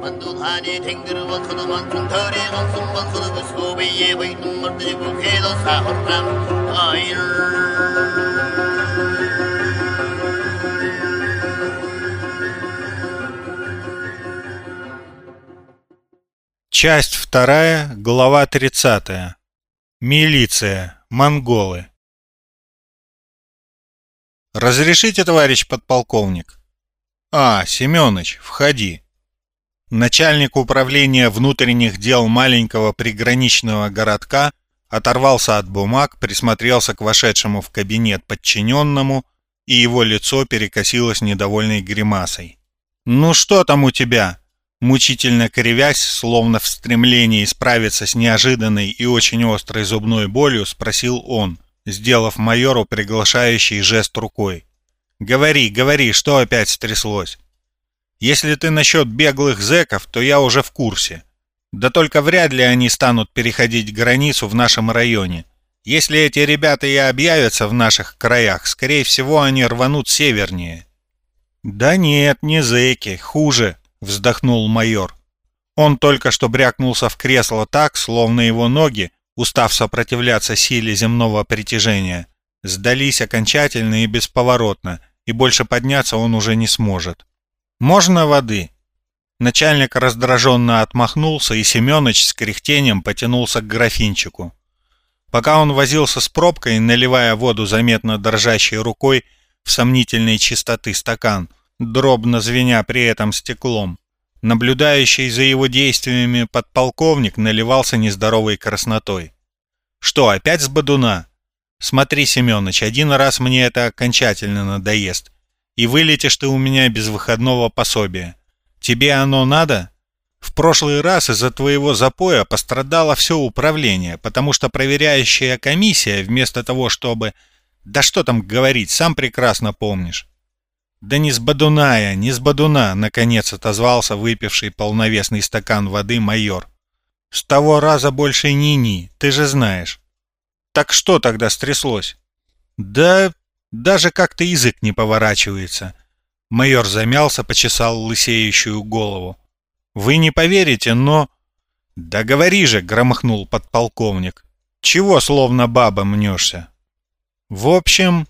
만두하니 탱그르와 커도만 통털에 건승만 커도 소비에 보이는 멀리고 해도 사호람 아이를 Часть вторая, глава 30. Милиция. Монголы. «Разрешите, товарищ подполковник?» «А, Семёныч, входи». Начальник управления внутренних дел маленького приграничного городка оторвался от бумаг, присмотрелся к вошедшему в кабинет подчиненному, и его лицо перекосилось недовольной гримасой. «Ну что там у тебя?» Мучительно кривясь, словно в стремлении справиться с неожиданной и очень острой зубной болью, спросил он, сделав майору приглашающий жест рукой. «Говори, говори, что опять стряслось?» «Если ты насчет беглых зэков, то я уже в курсе. Да только вряд ли они станут переходить границу в нашем районе. Если эти ребята и объявятся в наших краях, скорее всего, они рванут севернее». «Да нет, не зэки, хуже», вздохнул майор. Он только что брякнулся в кресло так, словно его ноги, устав сопротивляться силе земного притяжения, сдались окончательно и бесповоротно, и больше подняться он уже не сможет. «Можно воды?» Начальник раздраженно отмахнулся, и Семёныч с кряхтением потянулся к графинчику. Пока он возился с пробкой, наливая воду заметно дрожащей рукой в сомнительной чистоты стакан – дробно звеня при этом стеклом. Наблюдающий за его действиями подполковник наливался нездоровой краснотой. «Что, опять с бодуна?» «Смотри, Семёныч, один раз мне это окончательно надоест, и вылетишь ты у меня без выходного пособия. Тебе оно надо?» В прошлый раз из-за твоего запоя пострадало все управление, потому что проверяющая комиссия, вместо того, чтобы... Да что там говорить, сам прекрасно помнишь. «Да не с Бадуная, не с Бадуна!» — наконец отозвался выпивший полновесный стакан воды майор. «С того раза больше ни-ни, ты же знаешь». «Так что тогда стряслось?» «Да даже как-то язык не поворачивается». Майор замялся, почесал лысеющую голову. «Вы не поверите, но...» «Да говори же!» — громыхнул подполковник. «Чего словно баба мнешься?» «В общем...»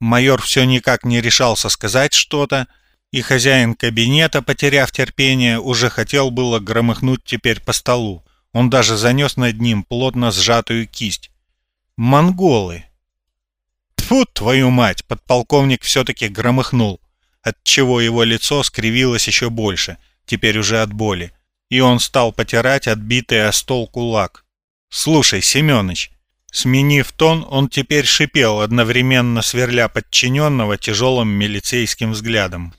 Майор все никак не решался сказать что-то, и хозяин кабинета, потеряв терпение, уже хотел было громыхнуть теперь по столу. Он даже занес над ним плотно сжатую кисть. «Монголы!» Тьфу, твою мать! Подполковник все-таки громыхнул, отчего его лицо скривилось еще больше, теперь уже от боли, и он стал потирать отбитый о стол кулак. «Слушай, Семёныч, Сменив тон, он теперь шипел, одновременно сверля подчиненного тяжелым милицейским взглядом.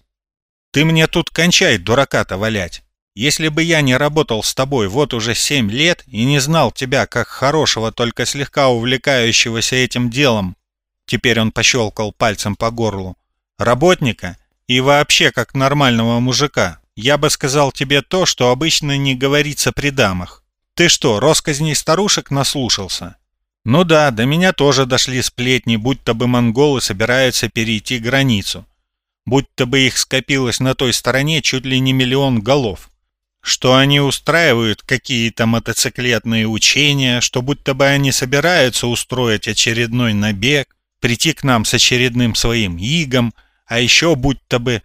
«Ты мне тут кончай, дурака-то валять! Если бы я не работал с тобой вот уже семь лет и не знал тебя как хорошего, только слегка увлекающегося этим делом, теперь он пощелкал пальцем по горлу, работника и вообще как нормального мужика, я бы сказал тебе то, что обычно не говорится при дамах. Ты что, росказней старушек наслушался?» Ну да, до меня тоже дошли сплетни, будто бы монголы собираются перейти границу. Будто бы их скопилось на той стороне чуть ли не миллион голов. Что они устраивают какие-то мотоциклетные учения, что будто бы они собираются устроить очередной набег, прийти к нам с очередным своим игом, а еще будто бы...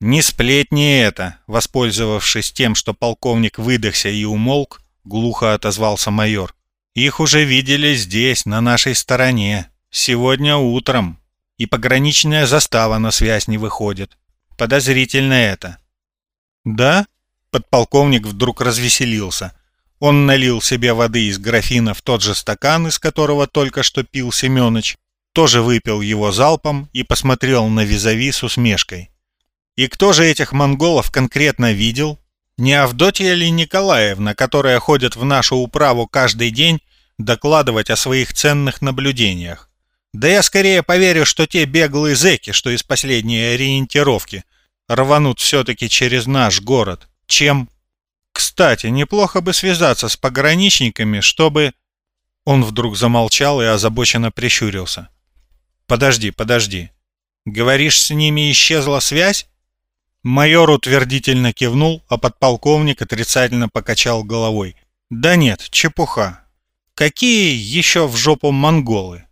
Не сплетни это, воспользовавшись тем, что полковник выдохся и умолк, глухо отозвался майор. Их уже видели здесь, на нашей стороне, сегодня утром. И пограничная застава на связь не выходит. Подозрительно это. Да? Подполковник вдруг развеселился. Он налил себе воды из графина в тот же стакан, из которого только что пил Семёныч, тоже выпил его залпом и посмотрел на визави с усмешкой. И кто же этих монголов конкретно видел? Не Авдотья ли Николаевна, которая ходит в нашу управу каждый день докладывать о своих ценных наблюдениях? Да я скорее поверю, что те беглые зэки, что из последней ориентировки, рванут все-таки через наш город, чем... Кстати, неплохо бы связаться с пограничниками, чтобы... Он вдруг замолчал и озабоченно прищурился. «Подожди, подожди. Говоришь, с ними исчезла связь?» Майор утвердительно кивнул, а подполковник отрицательно покачал головой. «Да нет, чепуха. Какие еще в жопу монголы?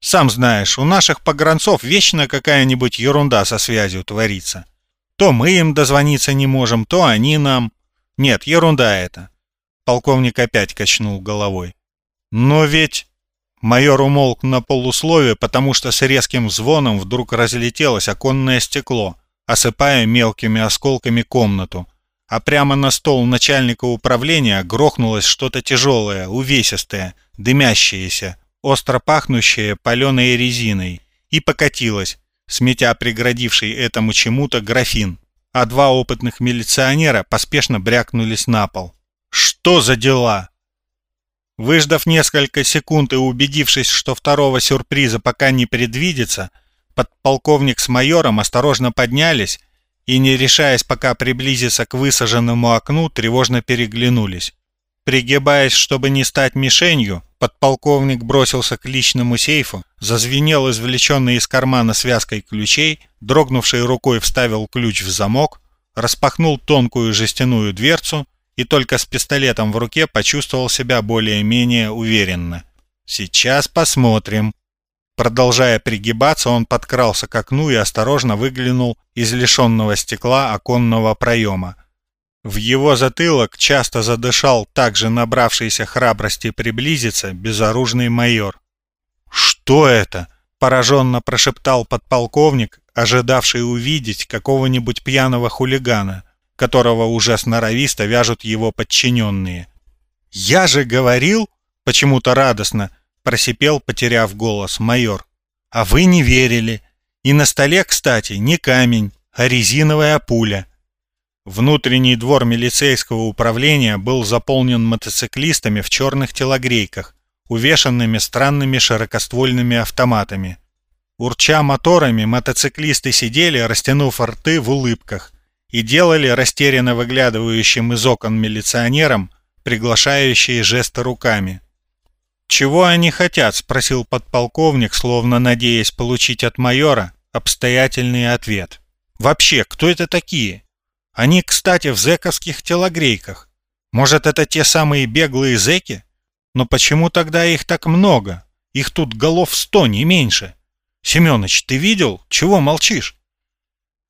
Сам знаешь, у наших погранцов вечно какая-нибудь ерунда со связью творится. То мы им дозвониться не можем, то они нам. Нет, ерунда это. Полковник опять качнул головой. Но ведь... Майор умолк на полусловие, потому что с резким звоном вдруг разлетелось оконное стекло, осыпая мелкими осколками комнату, а прямо на стол начальника управления грохнулось что-то тяжелое, увесистое, дымящееся, остро пахнущее паленой резиной, и покатилось, сметя преградивший этому чему-то графин, а два опытных милиционера поспешно брякнулись на пол. «Что за дела?» Выждав несколько секунд и убедившись, что второго сюрприза пока не предвидится, подполковник с майором осторожно поднялись и, не решаясь пока приблизиться к высаженному окну, тревожно переглянулись. Пригибаясь, чтобы не стать мишенью, подполковник бросился к личному сейфу, зазвенел извлеченный из кармана связкой ключей, дрогнувшей рукой вставил ключ в замок, распахнул тонкую жестяную дверцу и только с пистолетом в руке почувствовал себя более-менее уверенно. «Сейчас посмотрим». Продолжая пригибаться, он подкрался к окну и осторожно выглянул из лишенного стекла оконного проема. В его затылок часто задышал также набравшийся храбрости приблизиться безоружный майор. «Что это?» – пораженно прошептал подполковник, ожидавший увидеть какого-нибудь пьяного хулигана, которого уже сноровисто вяжут его подчиненные. «Я же говорил!» – почему-то радостно просипел, потеряв голос, майор. «А вы не верили. И на столе, кстати, не камень, а резиновая пуля». Внутренний двор милицейского управления был заполнен мотоциклистами в черных телогрейках, увешанными странными широкоствольными автоматами. Урча моторами, мотоциклисты сидели, растянув рты в улыбках, и делали растерянно выглядывающим из окон милиционерам приглашающие жесты руками. «Чего они хотят?» — спросил подполковник, словно надеясь получить от майора обстоятельный ответ. «Вообще, кто это такие?» Они, кстати, в зэковских телогрейках. Может, это те самые беглые зэки? Но почему тогда их так много? Их тут голов сто, не меньше. Семёныч, ты видел? Чего молчишь?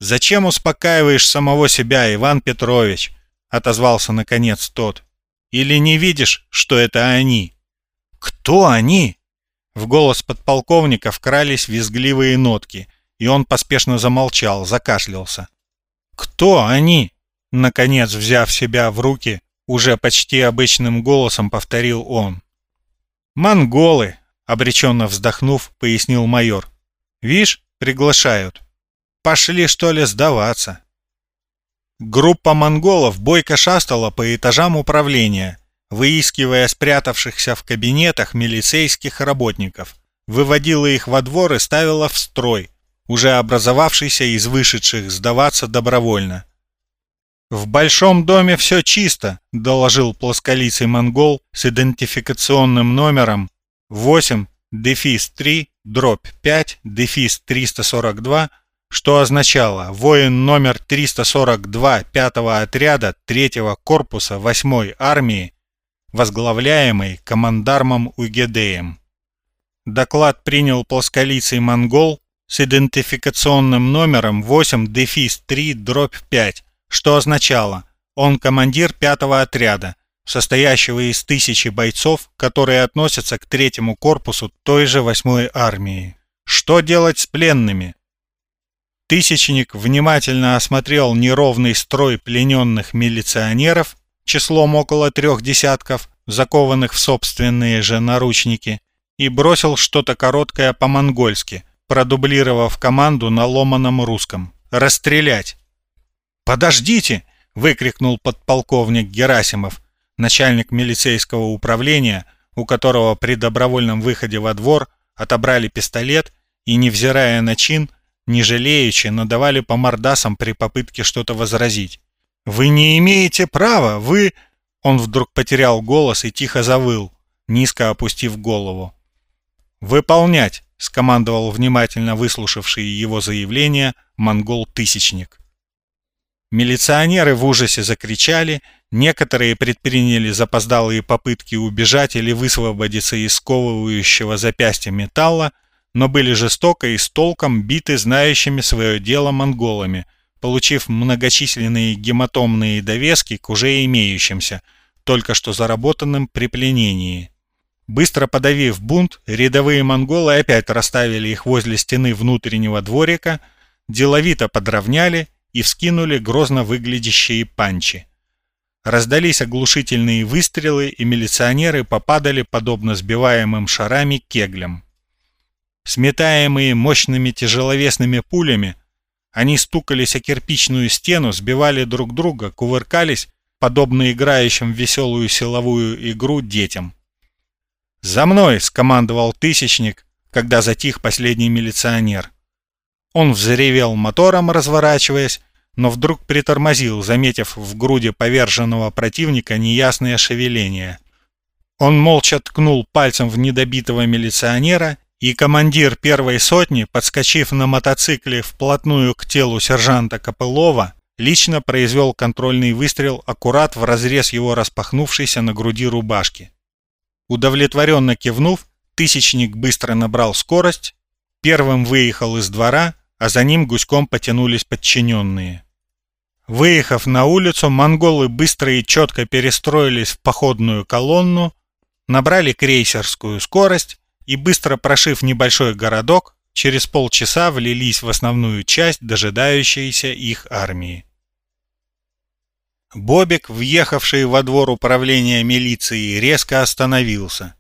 Зачем успокаиваешь самого себя, Иван Петрович? Отозвался наконец тот. Или не видишь, что это они? Кто они? В голос подполковника вкрались визгливые нотки, и он поспешно замолчал, закашлялся. «Кто они?» Наконец, взяв себя в руки, уже почти обычным голосом повторил он. «Монголы!» — обреченно вздохнув, пояснил майор. «Вишь, приглашают. Пошли, что ли, сдаваться?» Группа монголов бойко шастала по этажам управления, выискивая спрятавшихся в кабинетах милицейских работников, выводила их во двор и ставила в строй, уже образовавшийся из вышедших сдаваться добровольно. «В большом доме все чисто», — доложил плосколицый монгол с идентификационным номером 8 дефис 3 дробь 5 дефис 342, что означало воин номер 342 пятого отряда 3 корпуса 8 армии, возглавляемый командармом Угедеем. Доклад принял плосколицый монгол с идентификационным номером 8-3-5, что означало «он командир пятого отряда», состоящего из тысячи бойцов, которые относятся к третьему корпусу той же восьмой армии. Что делать с пленными? Тысячник внимательно осмотрел неровный строй плененных милиционеров, числом около трех десятков, закованных в собственные же наручники, и бросил что-то короткое по-монгольски – продублировав команду на ломаном русском. «Расстрелять!» «Подождите!» — выкрикнул подполковник Герасимов, начальник милицейского управления, у которого при добровольном выходе во двор отобрали пистолет и, невзирая на чин, не жалеючи, надавали по мордасам при попытке что-то возразить. «Вы не имеете права! Вы...» Он вдруг потерял голос и тихо завыл, низко опустив голову. «Выполнять!» — скомандовал внимательно выслушавший его заявление монгол-тысячник. Милиционеры в ужасе закричали, некоторые предприняли запоздалые попытки убежать или высвободиться из сковывающего запястья металла, но были жестоко и с толком биты знающими свое дело монголами, получив многочисленные гематомные довески к уже имеющимся, только что заработанным при пленении. Быстро подавив бунт, рядовые монголы опять расставили их возле стены внутреннего дворика, деловито подровняли и вскинули грозно выглядящие панчи. Раздались оглушительные выстрелы, и милиционеры попадали, подобно сбиваемым шарами, кеглям. Сметаемые мощными тяжеловесными пулями, они стукались о кирпичную стену, сбивали друг друга, кувыркались, подобно играющим в веселую силовую игру детям. «За мной!» — скомандовал Тысячник, когда затих последний милиционер. Он взревел мотором, разворачиваясь, но вдруг притормозил, заметив в груди поверженного противника неясное шевеление. Он молча ткнул пальцем в недобитого милиционера, и командир первой сотни, подскочив на мотоцикле вплотную к телу сержанта Копылова, лично произвел контрольный выстрел аккурат в разрез его распахнувшейся на груди рубашки. Удовлетворенно кивнув, тысячник быстро набрал скорость, первым выехал из двора, а за ним гуськом потянулись подчиненные. Выехав на улицу, монголы быстро и четко перестроились в походную колонну, набрали крейсерскую скорость и, быстро прошив небольшой городок, через полчаса влились в основную часть дожидающейся их армии. Бобик, въехавший во двор управления милиции, резко остановился.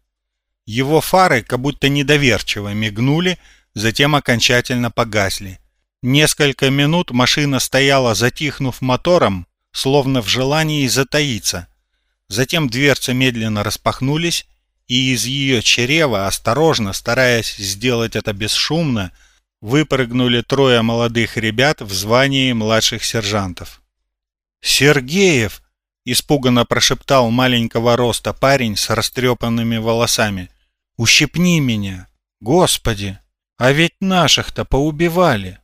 Его фары как будто недоверчиво мигнули, затем окончательно погасли. Несколько минут машина стояла, затихнув мотором, словно в желании затаиться. Затем дверцы медленно распахнулись, и из ее чрева, осторожно, стараясь сделать это бесшумно, выпрыгнули трое молодых ребят в звании младших сержантов. «Сергеев!» — испуганно прошептал маленького роста парень с растрепанными волосами. «Ущипни меня! Господи! А ведь наших-то поубивали!»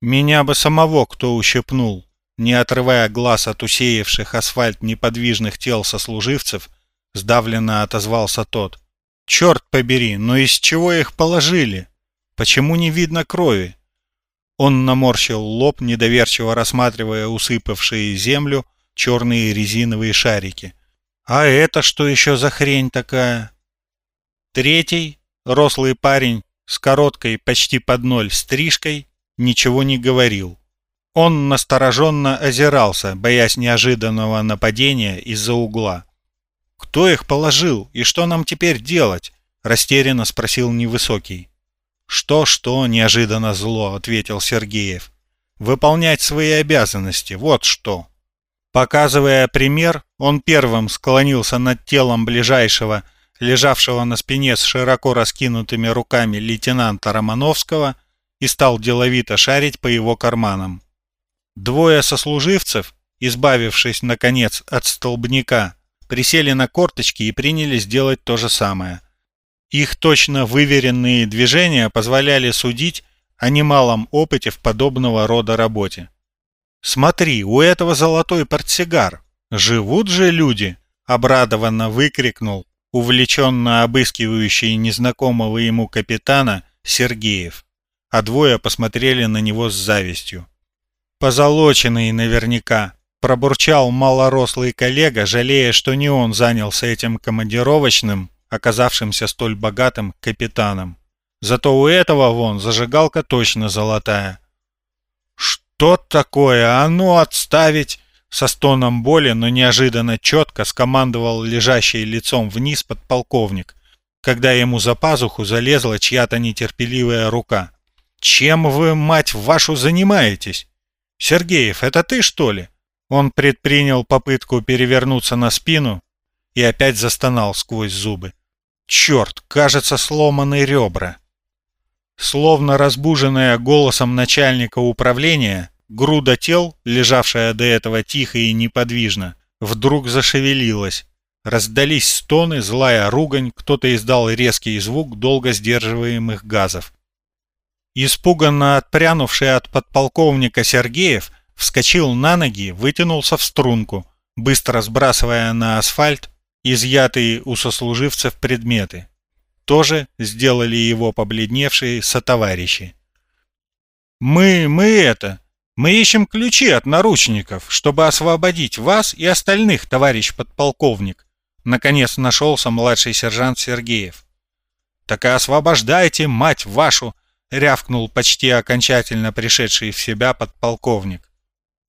«Меня бы самого кто ущипнул!» Не отрывая глаз от усеявших асфальт неподвижных тел сослуживцев, сдавленно отозвался тот. «Черт побери, но из чего их положили? Почему не видно крови?» Он наморщил лоб, недоверчиво рассматривая усыпавшие землю черные резиновые шарики. «А это что еще за хрень такая?» Третий, рослый парень с короткой, почти под ноль стрижкой, ничего не говорил. Он настороженно озирался, боясь неожиданного нападения из-за угла. «Кто их положил и что нам теперь делать?» – растерянно спросил Невысокий. «Что-что?» – неожиданно зло ответил Сергеев. «Выполнять свои обязанности, вот что!» Показывая пример, он первым склонился над телом ближайшего, лежавшего на спине с широко раскинутыми руками лейтенанта Романовского, и стал деловито шарить по его карманам. Двое сослуживцев, избавившись, наконец, от столбняка, присели на корточки и принялись делать то же самое. Их точно выверенные движения позволяли судить о немалом опыте в подобного рода работе. «Смотри, у этого золотой портсигар! Живут же люди!» — обрадованно выкрикнул увлеченно обыскивающий незнакомого ему капитана Сергеев, а двое посмотрели на него с завистью. «Позолоченный наверняка!» — пробурчал малорослый коллега, жалея, что не он занялся этим командировочным оказавшимся столь богатым капитаном. Зато у этого вон зажигалка точно золотая. «Что такое? А ну отставить!» Со стоном боли, но неожиданно четко скомандовал лежащий лицом вниз подполковник, когда ему за пазуху залезла чья-то нетерпеливая рука. «Чем вы, мать вашу, занимаетесь? Сергеев, это ты, что ли?» Он предпринял попытку перевернуться на спину и опять застонал сквозь зубы. Черт, кажется, сломаны ребра. Словно разбуженная голосом начальника управления, груда тел, лежавшая до этого тихо и неподвижно, вдруг зашевелилась. Раздались стоны, злая ругань, кто-то издал резкий звук долго сдерживаемых газов. Испуганно отпрянувший от подполковника Сергеев вскочил на ноги, вытянулся в струнку, быстро сбрасывая на асфальт изъятые у сослуживцев предметы. Тоже сделали его побледневшие сотоварищи. «Мы, мы это, мы ищем ключи от наручников, чтобы освободить вас и остальных, товарищ подполковник», наконец нашелся младший сержант Сергеев. «Так и освобождайте, мать вашу!» — рявкнул почти окончательно пришедший в себя подполковник.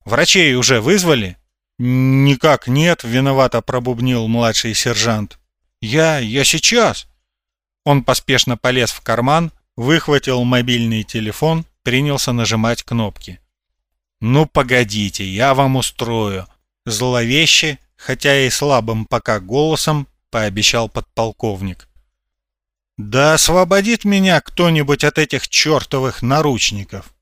«Врачей уже вызвали?» «Никак нет», — виновато пробубнил младший сержант. «Я... я сейчас». Он поспешно полез в карман, выхватил мобильный телефон, принялся нажимать кнопки. «Ну, погодите, я вам устрою», — зловеще, хотя и слабым пока голосом, пообещал подполковник. «Да освободит меня кто-нибудь от этих чертовых наручников!»